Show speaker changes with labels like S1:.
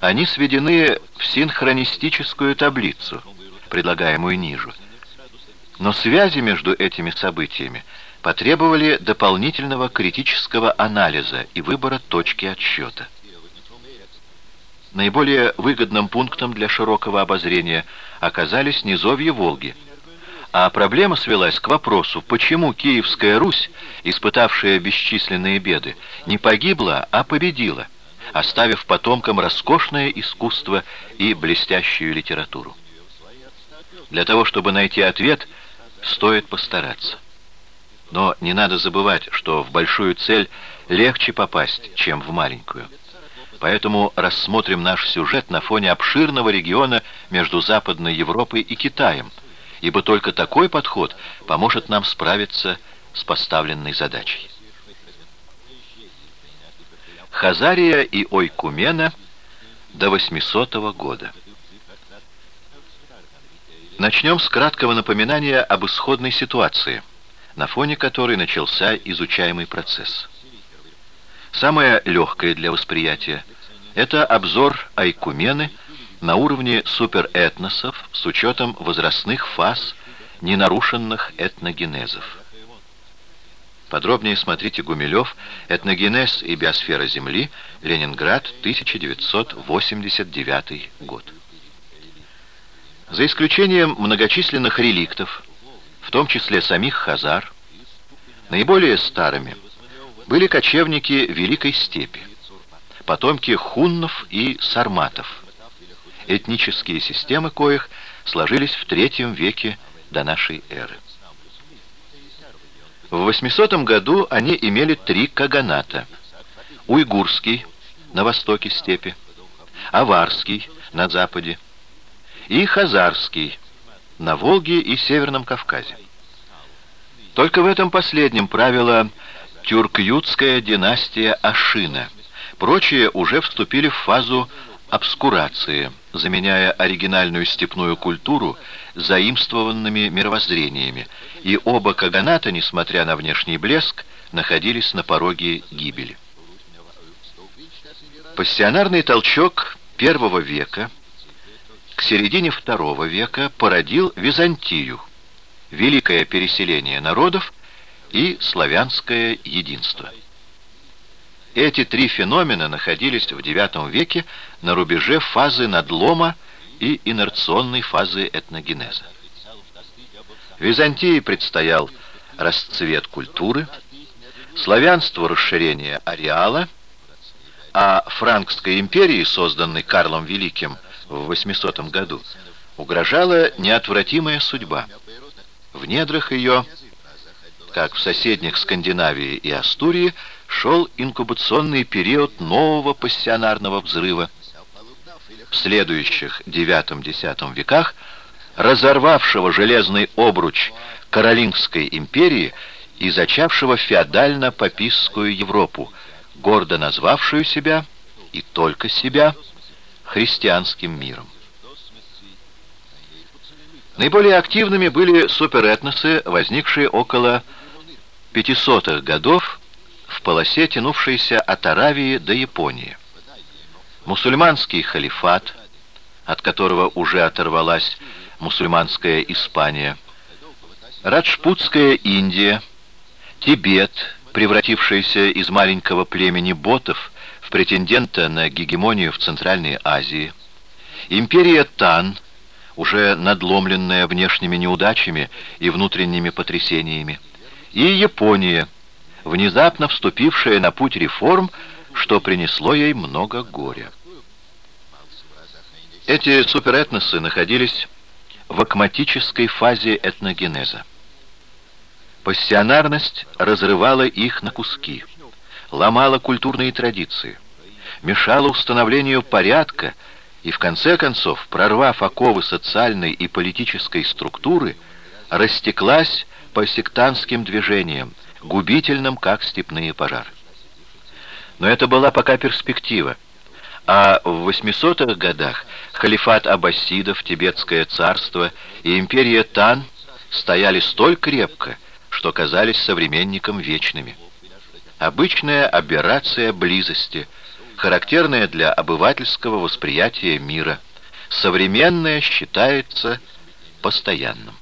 S1: Они сведены в синхронистическую таблицу, предлагаемую ниже. Но связи между этими событиями потребовали дополнительного критического анализа и выбора точки отсчета. Наиболее выгодным пунктом для широкого обозрения оказались низовья Волги, а проблема свелась к вопросу, почему Киевская Русь, испытавшая бесчисленные беды, не погибла, а победила, оставив потомкам роскошное искусство и блестящую литературу. Для того, чтобы найти ответ, стоит постараться. Но не надо забывать, что в большую цель легче попасть, чем в маленькую. Поэтому рассмотрим наш сюжет на фоне обширного региона между Западной Европой и Китаем, ибо только такой подход поможет нам справиться с поставленной задачей. Хазария и Ойкумена до 800 года. Начнем с краткого напоминания об исходной ситуации, на фоне которой начался изучаемый процесс. Самое легкое для восприятия – это обзор Айкумены на уровне суперэтносов с учетом возрастных фаз ненарушенных этногенезов. Подробнее смотрите Гумилев «Этногенез и биосфера Земли. Ленинград, 1989 год». За исключением многочисленных реликтов, в том числе самих хазар, наиболее старыми были кочевники Великой Степи, потомки хуннов и сарматов, этнические системы коих сложились в третьем веке до нашей эры. В 800 году они имели три каганата. Уйгурский на востоке степи, Аварский на западе и Хазарский на Волге и Северном Кавказе. Только в этом последнем правила тюркютская династия Ашина. Прочие уже вступили в фазу обскурации, заменяя оригинальную степную культуру заимствованными мировоззрениями, и оба каганата, несмотря на внешний блеск, находились на пороге гибели. Пассионарный толчок первого века к середине второго века породил Византию, великое переселение народов и славянское единство. Эти три феномена находились в IX веке на рубеже фазы надлома и инерционной фазы этногенеза. Византии предстоял расцвет культуры, славянству расширение ареала, а Франкской империи, созданной Карлом Великим в 800 году, угрожала неотвратимая судьба. В недрах ее, как в соседних Скандинавии и Астурии, шел инкубационный период нового пассионарного взрыва. В следующих IX-X веках, разорвавшего железный обруч Каролингской империи и зачавшего феодально-папистскую Европу, гордо назвавшую себя, и только себя, христианским миром. Наиболее активными были суперэтносы, возникшие около 500-х годов в полосе, тянувшейся от Аравии до Японии. Мусульманский халифат, от которого уже оторвалась мусульманская Испания, Раджпутская Индия, Тибет, превратившийся из маленького племени ботов в претендента на гегемонию в Центральной Азии, империя Тан, уже надломленная внешними неудачами и внутренними потрясениями, и Япония, внезапно вступившая на путь реформ, что принесло ей много горя. Эти суперэтносы находились в акматической фазе этногенеза. Пассионарность разрывала их на куски, ломала культурные традиции, мешала установлению порядка и, в конце концов, прорвав оковы социальной и политической структуры, растеклась по сектантским движениям, губительным, как степные пожары. Но это была пока перспектива. А в 800-х годах халифат аббасидов, Тибетское царство и империя Тан стояли столь крепко, что казались современникам вечными. Обычная аберрация близости, характерное для обывательского восприятия мира. Современное считается постоянным.